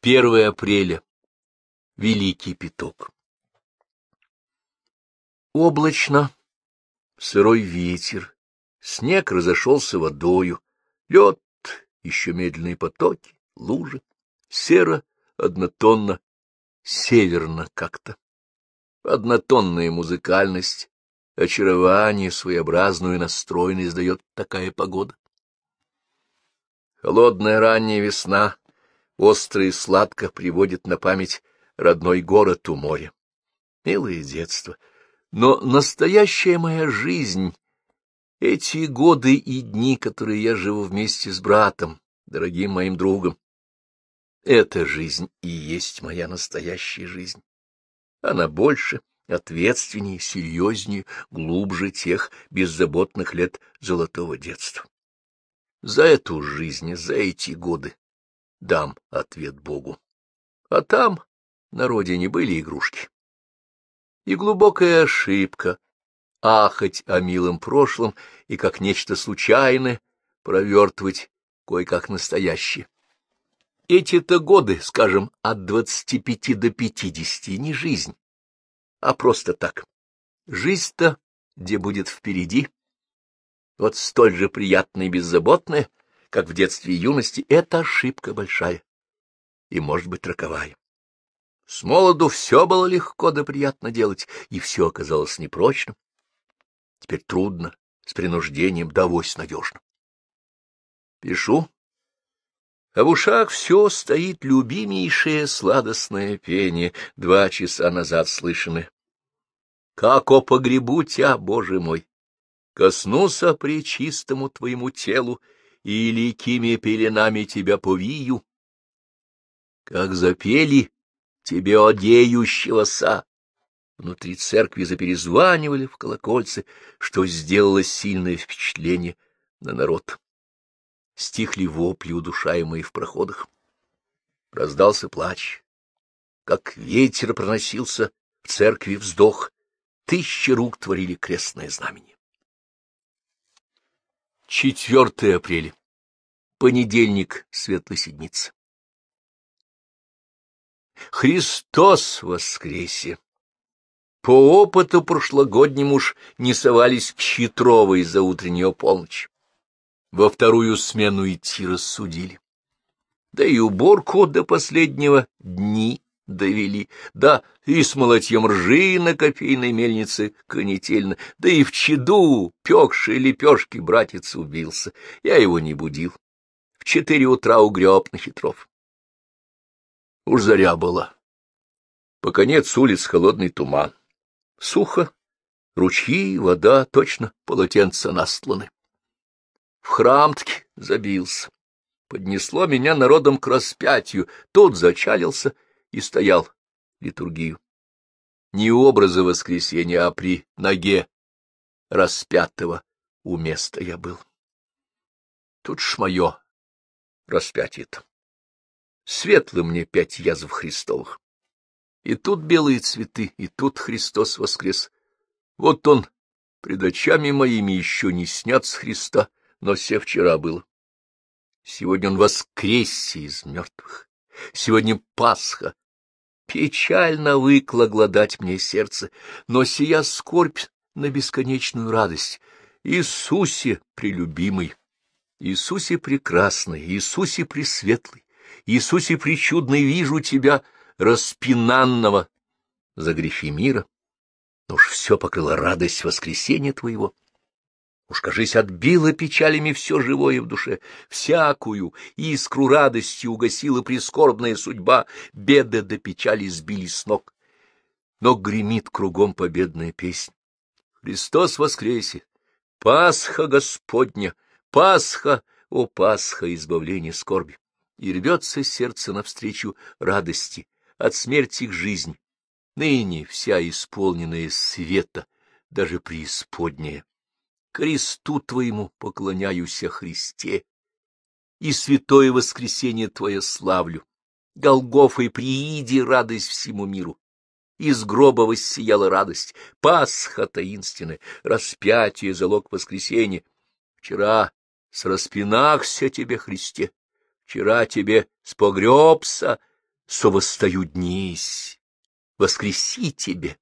1 апреля. Великий пяток. Облачно, сырой ветер, снег разошелся водою, лед, еще медленные потоки, лужи, серо, однотонно, северно как-то. Однотонная музыкальность, очарование, своеобразную настроенность дает такая погода. Холодная ранняя весна остро и сладко приводит на память родной город у моря. Милое детство. Но настоящая моя жизнь, эти годы и дни, которые я живу вместе с братом, дорогим моим другом, эта жизнь и есть моя настоящая жизнь. Она больше, ответственнее, серьезнее, глубже тех беззаботных лет золотого детства. За эту жизнь, за эти годы дам ответ Богу. А там, на родине, были игрушки. И глубокая ошибка ахать о милом прошлом и как нечто случайное провертывать кое-как настоящее. Эти-то годы, скажем, от двадцати пяти до пятидесяти, не жизнь, а просто так. Жизнь-то, где будет впереди, вот столь же приятная и беззаботная, как в детстве и юности, это ошибка большая и, может быть, роковая. С молоду все было легко да приятно делать, и все оказалось непрочным. Теперь трудно, с принуждением, да надежно. Пишу. А в ушах все стоит любимейшее сладостное пение, два часа назад слышаны. Как о погребу тебя, Боже мой! Коснуся при чистому твоему телу, и ликими пеленами тебя повию. Как запели тебе одеющегося, внутри церкви заперезванивали в колокольце, что сделало сильное впечатление на народ. Стихли вопли, удушаемые в проходах. Раздался плач. Как ветер проносился в церкви вздох, тысячи рук творили крестное знамение. 4 апреля. Понедельник, Светлой Седмицы. Христос воскресе! По опыту прошлогоднему уж не совались к Щитровой за утреннюю полночь. Во вторую смену идти рассудили. Да и уборку до последнего дни довели, да и с молотьем ржи на кофейной мельнице конетельно, да и в чаду, пекшей лепешки, братец убился. Я его не будил. В четыре утра угреб на хитров. Уж заря была. По конец улиц холодный туман. Сухо, ручьи, вода, точно полотенца настланы. В храм-таки забился. Поднесло меня народом к распятию, тут зачалился — и стоял литургию. Не образа воскресения, а при ноге распятого у места я был. Тут ж мое распятие-то. Светлы мне пять язв Христовых. И тут белые цветы, и тут Христос воскрес. Вот он пред очами моими еще не снят с Христа, но все вчера было. Сегодня он воскресе из мертвых. Сегодня Пасха. Печально выкло гладать мне сердце, но сия скорбь на бесконечную радость. Иисусе прелюбимый, Иисусе прекрасный, Иисусе пресветлый, Иисусе причудный вижу тебя, распинанного за грехи мира. Но уж все покрыло радость воскресения твоего. Уж, кажись, отбила печалями все живое в душе, всякую искру радости угасила прискорбная судьба, беды до печали сбили с ног. Но гремит кругом победная песня. Христос воскресе! Пасха Господня! Пасха! О, Пасха, избавление скорби! И рвется сердце навстречу радости, от смерти к жизни. Ныне вся исполненная света, даже преисподняя кресту Твоему поклоняюсь о Христе, и святое воскресенье Твое славлю. Голгофой прииди радость всему миру. Из гроба воссияла радость, Пасха таинственная, распятие, залог воскресенья. Вчера с распинахся тебе, Христе, вчера тебе спогребся, совостою днесь, воскреси тебе.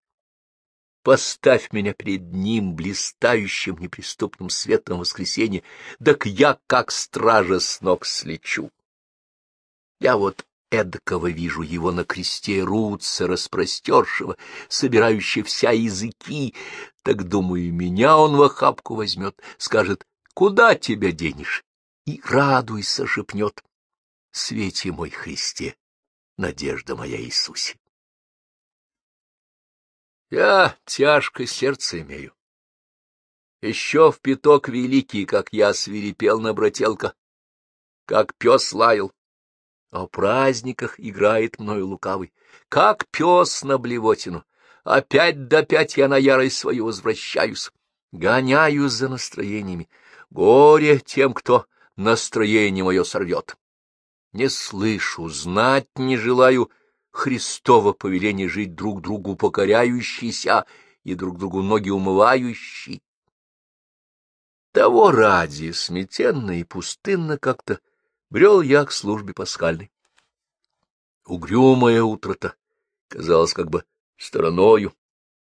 Поставь меня пред ним, блистающим неприступным светом воскресенья, так я, как стража, с ног слечу. Я вот эдакого вижу его на кресте Руца, распростершего, собирающего вся языки, так, думаю, меня он в охапку возьмет, скажет, куда тебя денешь, и радуйся, шепнет. Свете мой Христе, надежда моя Иисусе. Я тяжко сердце имею. Еще в пяток великий, как я свирепел на брателка, как пес лаял. О праздниках играет мною лукавый, как пес на блевотину. Опять да опять я на ярость свою возвращаюсь, гоняюсь за настроениями. Горе тем, кто настроение мое сорвет. Не слышу, знать не желаю — Христово повеление жить друг другу покоряющийся и друг другу ноги умывающий. Того ради, сметенно и пустынно как-то, брел я к службе пасхальной. Угрюмое утро-то казалось как бы стороною.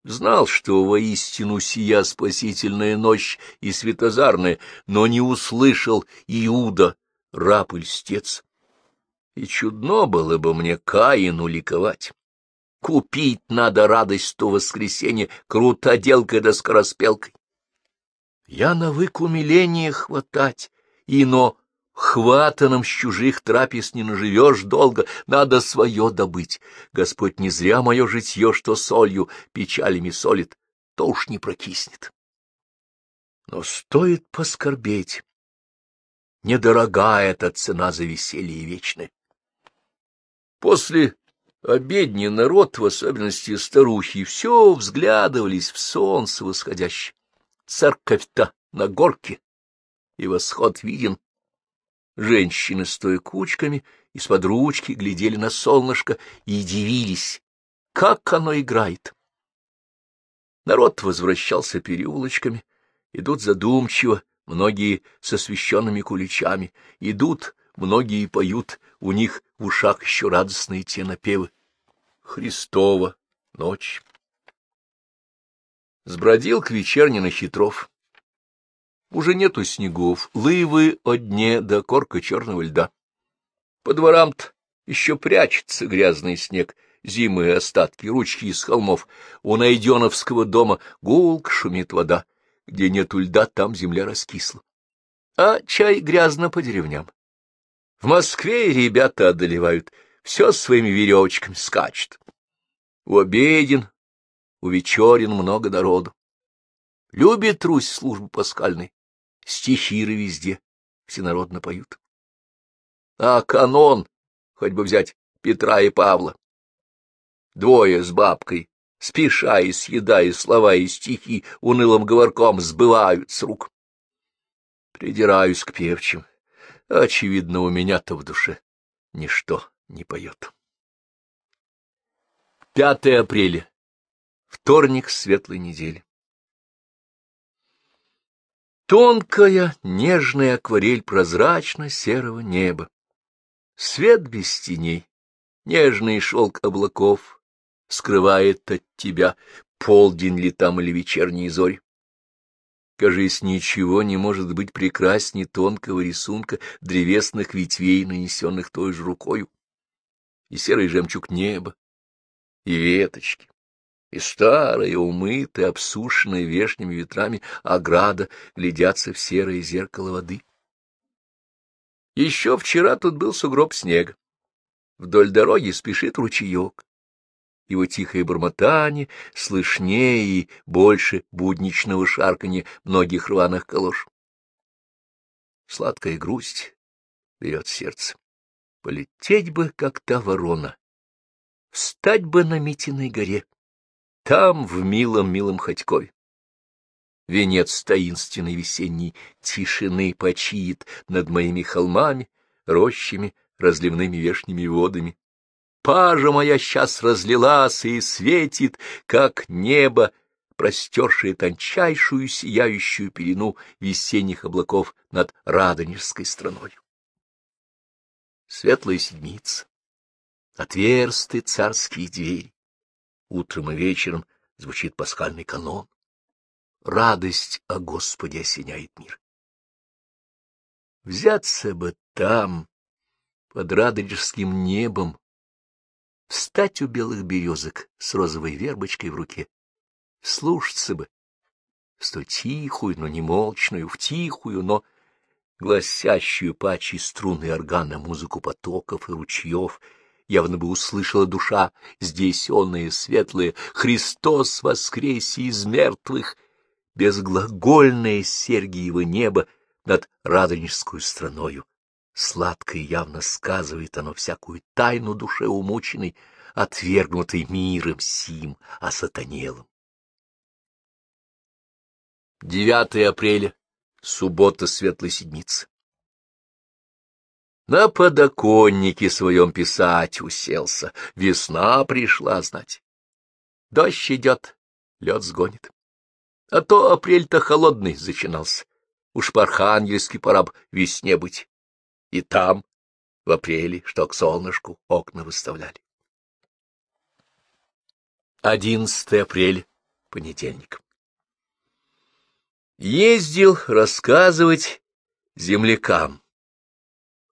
Знал, что воистину сия спасительная ночь и светозарная, но не услышал Иуда, раб и льстец, и чудно было бы мне Каину ликовать. Купить надо радость то воскресенье крутоделкой да скороспелкой. Я навык умиления хватать, ино хватаном с чужих трапез не наживешь долго, надо свое добыть. Господь не зря мое житье, что солью печалями солит, то уж не прокиснет. Но стоит поскорбеть. Недорогая эта цена за веселье вечное. После обедни народ, в особенности старухи, все взглядывались в солнце восходящее. Церковь-то на горке, и восход виден. Женщины, стоя кучками, из-под ручки глядели на солнышко и дивились, как оно играет. Народ возвращался переулочками, идут задумчиво, многие с освещенными куличами, идут, многие поют, у них в ушах еще радостные те напевы. Христова ночь. Сбродил к вечерне на хитров. Уже нету снегов, лывы о дне до корка черного льда. По дворам-то еще прячется грязный снег, зимы остатки, ручки из холмов. У Найденовского дома гулк шумит вода. Где нету льда, там земля раскисла. А чай грязно по деревням. В Москве ребята одолевают, все своими веревочками скачут. У обеден, у вечерин много народу. Любит Русь службу паскальной, стихиры везде, всенародно поют. А канон, хоть бы взять Петра и Павла. Двое с бабкой, спеша и съедая слова и стихи, унылым говорком сбывают с рук. Придираюсь к певчим Очевидно, у меня-то в душе ничто не поет. 5 апреля. Вторник светлой недели. Тонкая, нежная акварель прозрачно-серого неба. Свет без теней, нежный шелк облаков скрывает от тебя полдень ли там или вечерние зори. Кажись, ничего не может быть прекраснее тонкого рисунка древесных ветвей, нанесенных той же рукою. И серый жемчуг неба, и веточки, и старая, умытая, обсушенная вешними ветрами ограда глядятся в серое зеркало воды. Еще вчера тут был сугроб снега. Вдоль дороги спешит ручеек его тихое бормотание слышнее и больше будничного шарканья многих рваных калош. Сладкая грусть берет сердце. Полететь бы, как та ворона, встать бы на Митиной горе, там, в милом-милом Ходькове. Венец таинственной весенней тишины почиет над моими холмами, рощами, разливными вешними водами, пажа моя сейчас разлилась и светит, как небо, простершее тончайшую сияющую перену весенних облаков над Радонежской страной. Светлая седмица, Отверсты царские двери. Утром и вечером звучит пасхальный канон. Радость о Господе осеняет мир. Взяться бы там, под радонежским небом, встать у белых березок с розовой вербочкой в руке, слушаться бы, столь тихую, но не молчную, в тихую, но гласящую пачи струны органа музыку потоков и ручьев, явно бы услышала душа, здесь онные светлые, Христос воскресе из мертвых, безглагольное Сергиево небо над Радонежскую страною. Сладко и явно сказывает оно всякую тайну душе умученной, отвергнутой миром сим, осатанелым. 9 апреля, суббота Светлой Седмицы. На подоконнике своем писать уселся, весна пришла, знать. Дождь идет, лед сгонит. А то апрель-то холодный начинался. Уж по-архангельски пора б весне быть. И там, в апреле, что к солнышку окна выставляли. 11 апреля, понедельник. Ездил рассказывать землякам.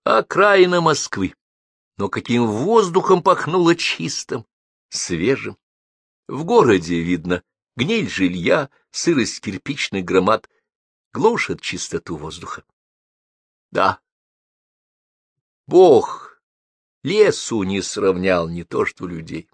Окраина Москвы. Но каким воздухом пахнуло чистым, свежим. В городе видно гниль жилья, сырость кирпичных громад глушат чистоту воздуха. Да, Бог лесу не сравнял, не то что людей.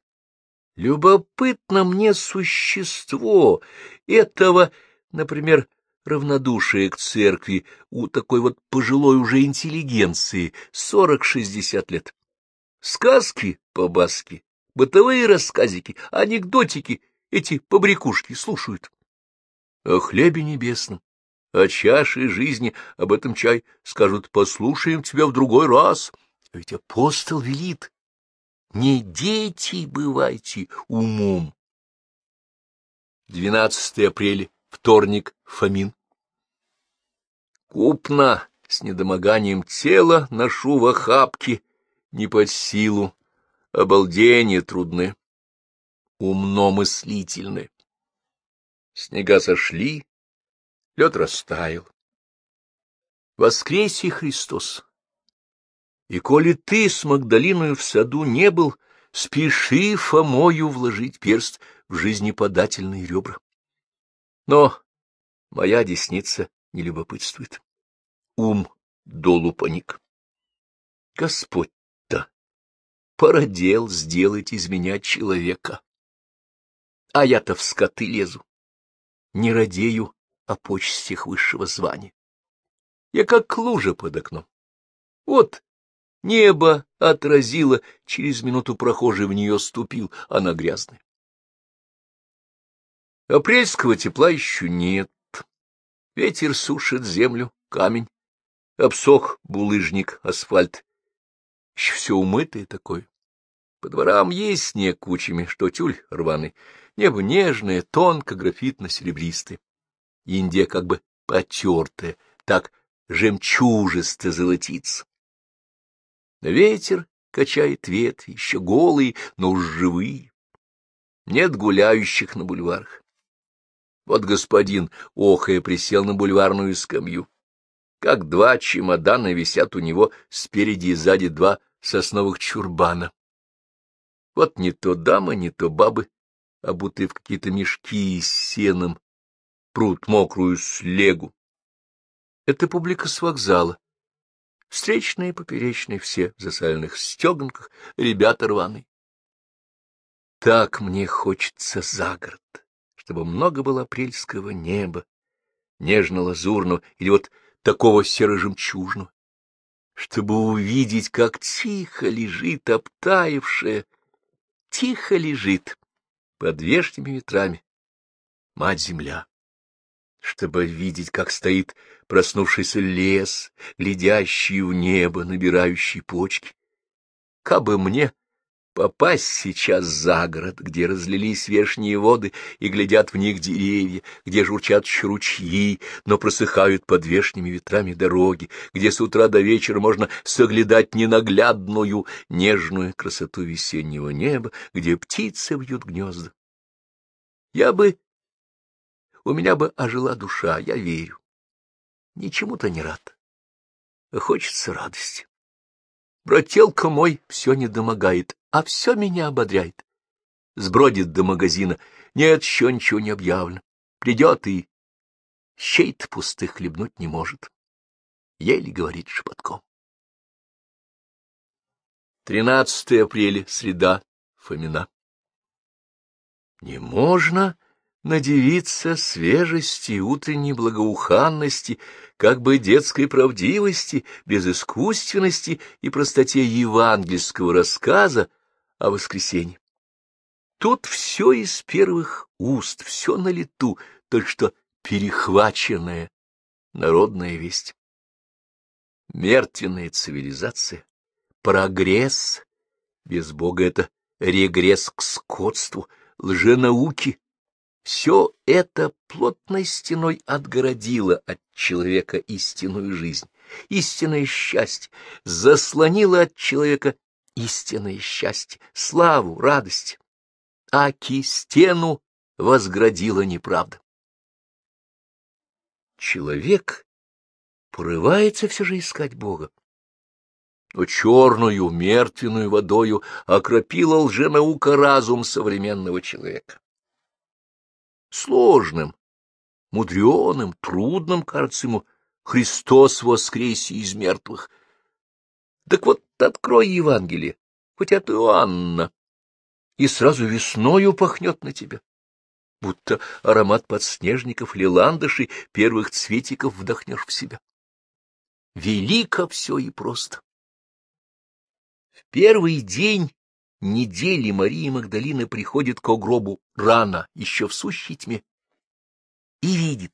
Любопытно мне существо этого, например, равнодушие к церкви у такой вот пожилой уже интеллигенции, сорок-шестьдесят лет. Сказки по-баски, бытовые рассказики, анекдотики, эти побрякушки слушают. О хлебе небесном, о чаше жизни, об этом чай скажут, послушаем тебя в другой раз. А ведь апостол велит, не дети бывайте умом. 12 апреля Вторник, Фомин. Купно, с недомоганием тела, ношу в охапке, не под силу, обалдение трудны, умно мыслительны. Снега сошли, лед растаял. Воскресе Христос! И коли ты с Магдалиною в саду не был, спеши Фомою вложить перст в жизнеподательные ребра. Но моя десница не любопытствует. Ум долу паник. Господь-то породел сделать из меня человека. А я-то в скоты лезу, не радею о почестях высшего звания. Я как лужа под окном. Вот небо отразило, через минуту прохожий в нее ступил, она грязная. Апрельского тепла еще нет. Ветер сушит землю, камень. Обсох булыжник, асфальт. Еще все умытое такое. По дворам есть снег кучами, что тюль рваный. Небо нежное, тонко, графитно-серебристое. Индия как бы потертая, так жемчужисто золотится. Ветер качает ветви, еще голые, но уж живые. Нет гуляющих на бульварах. Вот господин, охая, присел на бульварную скамью. Как два чемодана висят у него спереди и сзади два сосновых чурбана. Вот не то дама, не то бабы, обутые в какие-то мешки с сеном, прут мокрую слегу. Это публика с вокзала. Встречные и поперечные все в засаленных стеганках, ребята рваные. Так мне хочется за город чтобы много было апрельского неба, нежно-лазурного или вот такого серо-жемчужного, чтобы увидеть, как тихо лежит обтаившая, тихо лежит под вешними ветрами мать-земля, чтобы видеть, как стоит проснувшийся лес, глядящий в небо, набирающий почки. Кабы мне Попасть сейчас за город, где разлились вешние воды и глядят в них деревья, где журчат ручьи, но просыхают под вешними ветрами дороги, где с утра до вечера можно соглядать ненаглядную, нежную красоту весеннего неба, где птицы вьют гнезда. Я бы... У меня бы ожила душа, я верю. Ничему-то не рад. Хочется радости. Брателка мой все не домогает, а все меня ободряет. Сбродит до магазина, нет, еще ничего не объявлено. Придет и щей-то пустых хлебнуть не может. Еле говорит шепотком. 13 апреля, среда, Фомина. Не можно надевиться свежести, утренней благоуханности, как бы детской правдивости, безыскусственности и простоте евангельского рассказа о воскресенье. Тут все из первых уст, все на лету, только что перехваченная народная весть. Мертвенная цивилизация, прогресс, без Бога это регресс к скотству, лженауки, все это плотной стеной отгородило от человека истинную жизнь, истинное счастье, заслонило от человека истинное счастье, славу, радость. Аки стену возградила неправда. Человек порывается все же искать Бога. Но черную, мертвенную водою окропила лженаука разум современного человека сложным, мудреным, трудным, кажется ему, Христос воскресе из мертвых. Так вот, открой Евангелие, хоть от Иоанна, и сразу весною пахнет на тебя, будто аромат подснежников или ландышей первых цветиков вдохнешь в себя. Велико все и просто. В первый день недели Марии Магдалины приходит к гробу рано, еще в сущей тьме, и видит,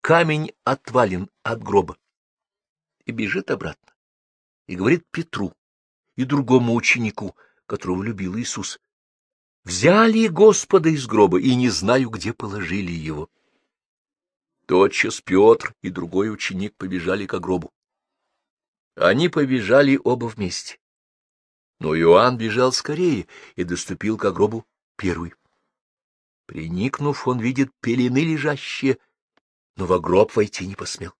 камень отвален от гроба, и бежит обратно, и говорит Петру и другому ученику, которого любил Иисус, «Взяли Господа из гроба, и не знаю, где положили его». Тотчас Петр и другой ученик побежали к гробу. Они побежали оба вместе. Но Иоанн бежал скорее и доступил к гробу первый. Приникнув, он видит пелены лежащие, но в гроб войти не посмел.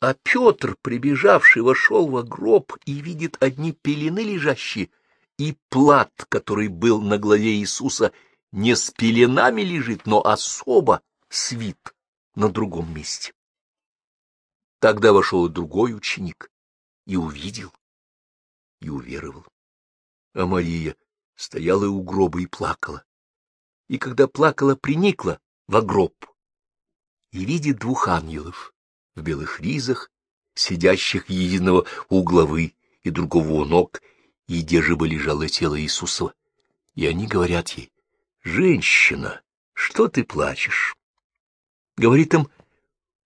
А Петр, прибежавший, вошел в гроб и видит одни пелены лежащие, и плат, который был на голове Иисуса, не с пеленами лежит, но особо свит на другом месте. Тогда вошел другой ученик и увидел, и уверовал. А Мария стояла у гроба и плакала. И когда плакала, приникла в гроб и видит двух ангелов в белых ризах, сидящих единого у главы и другого у ног, и где же бы лежало тело Иисусова. И они говорят ей, «Женщина, что ты плачешь?» Говорит им,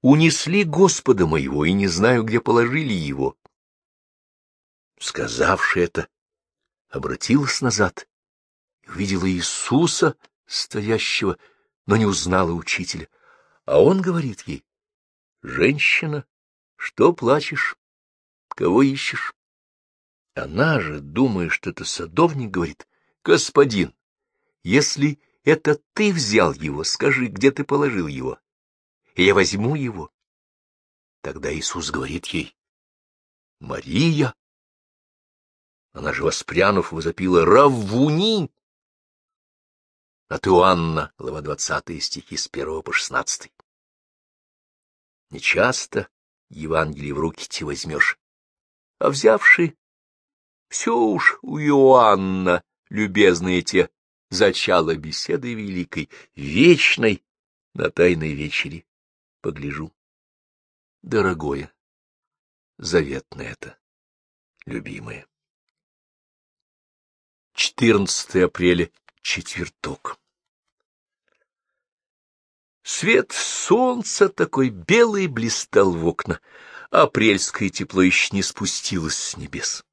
«Унесли Господа моего, и не знаю, где положили его». Сказавши это, обратилась назад и увидела Иисуса, стоящего, но не узнала учителя. А он говорит ей, «Женщина, что плачешь? Кого ищешь?» Она же, думая, что это садовник, говорит, «Господин, если это ты взял его, скажи, где ты положил его, и я возьму его». Тогда Иисус говорит ей, «Мария!» Она же, воспрянув, возопила «Раввуни!» От Иоанна, глава 20, стихи с 1 по 16. Нечасто Евангелие в руки те возьмешь, а взявши, все уж у Иоанна, любезные те, зачало беседы великой, вечной, на тайной вечере, погляжу. Дорогое, заветное это, любимое. 14 апреля, четверток. Свет солнца такой белый блистал в окна, апрельское тепло еще не спустилось с небес.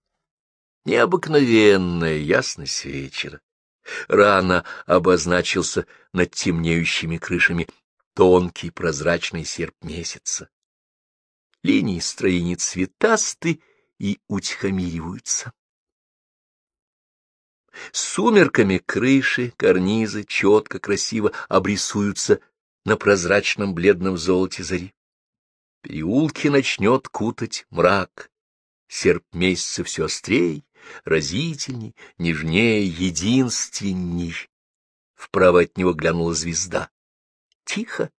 Необыкновенная ясность вечера. Рано обозначился над темнеющими крышами тонкий прозрачный серп месяца. Линии строений цветасты и утихомириваются. Сумерками крыши, карнизы четко, красиво обрисуются на прозрачном бледном золоте зари. Переулки начнет кутать мрак. Серп месяца все острей, разительней, нежнее, единственней. Вправо от него глянула звезда. Тихо,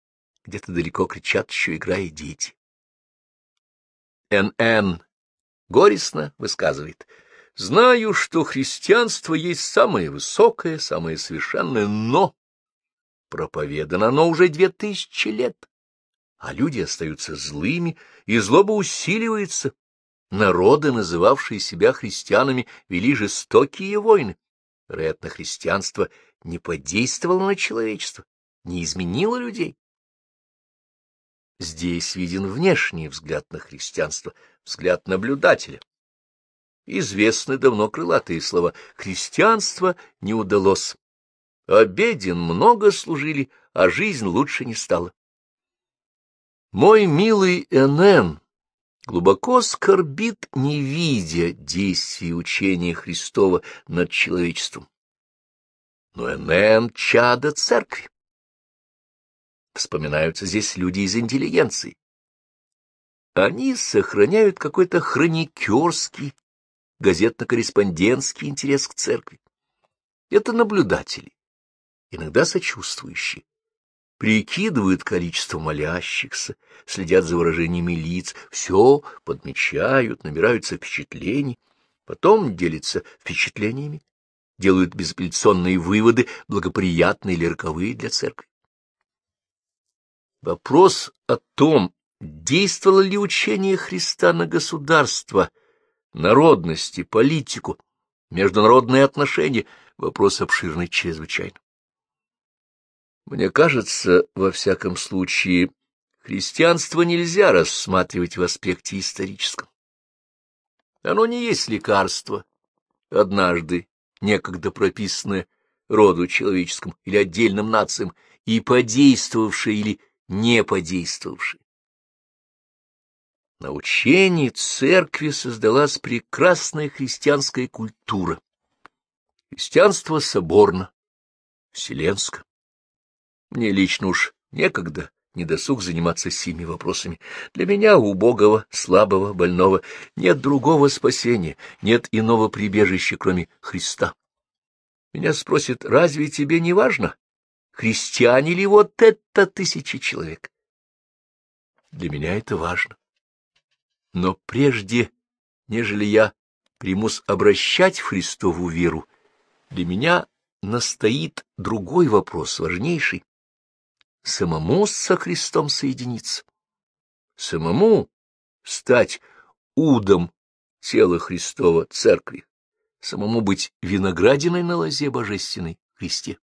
где-то далеко кричат, еще играя дети. Н.Н. горестно высказывает. Знаю, что христианство есть самое высокое, самое совершенное, но проповедано оно уже две тысячи лет, а люди остаются злыми, и злоба усиливается. Народы, называвшие себя христианами, вели жестокие войны. Вероятно, христианство не подействовало на человечество, не изменило людей. Здесь виден внешний взгляд на христианство, взгляд наблюдателя. Известны давно крылатые слова «христианство не удалось». Обеден много служили, а жизнь лучше не стала. Мой милый Энен глубоко скорбит, не видя действий учения Христова над человечеством. Но Энен — чада церкви. Вспоминаются здесь люди из интеллигенции. Они сохраняют какой-то хроникерский, газетно-корреспондентский интерес к церкви. Это наблюдатели, иногда сочувствующие, прикидывают количество молящихся, следят за выражениями лиц, все подмечают, набираются впечатлений, потом делятся впечатлениями, делают безапелляционные выводы, благоприятные или роковые для церкви. Вопрос о том, действовало ли учение Христа на государство, народности, политику, международные отношения, вопрос обширный чрезвычайно. Мне кажется, во всяком случае, христианство нельзя рассматривать в аспекте историческом. Оно не есть лекарство, однажды, некогда прописанное роду человеческому или отдельным нациям, и подействовавшее или не подействовавший. На учении церкви создалась прекрасная христианская культура. Христианство соборно, вселенско. Мне лично уж некогда не досуг заниматься сими вопросами. Для меня, убогого, слабого, больного, нет другого спасения, нет иного прибежища, кроме Христа. Меня спросят, разве тебе не важно, христиане ли вот это тысячи человек? Для меня это важно. Но прежде, нежели я примусь обращать в Христову веру, для меня настоит другой вопрос, важнейший. Самому со Христом соединиться, самому стать удом тела Христова Церкви, самому быть виноградиной на лозе божественной Христе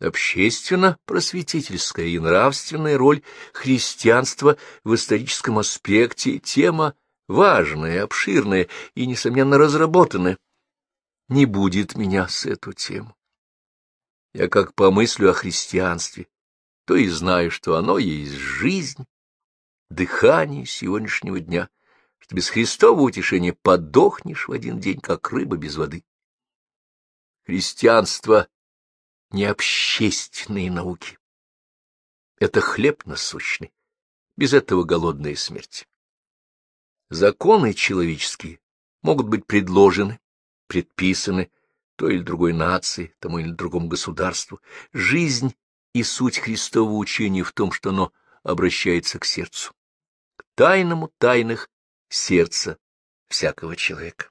общественно-просветительская и нравственная роль христианства в историческом аспекте — тема важная, обширная и, несомненно, разработанная. Не будет меня с эту тему. Я как помыслю о христианстве, то и знаю, что оно есть жизнь, дыхание сегодняшнего дня, что без Христова утешения подохнешь в один день, как рыба без воды. Христианство не общественные науки. Это хлеб насущный, без этого голодная смерть. Законы человеческие могут быть предложены, предписаны той или другой нации, тому или другому государству. Жизнь и суть Христового учения в том, что оно обращается к сердцу, к тайному тайных сердца всякого человека.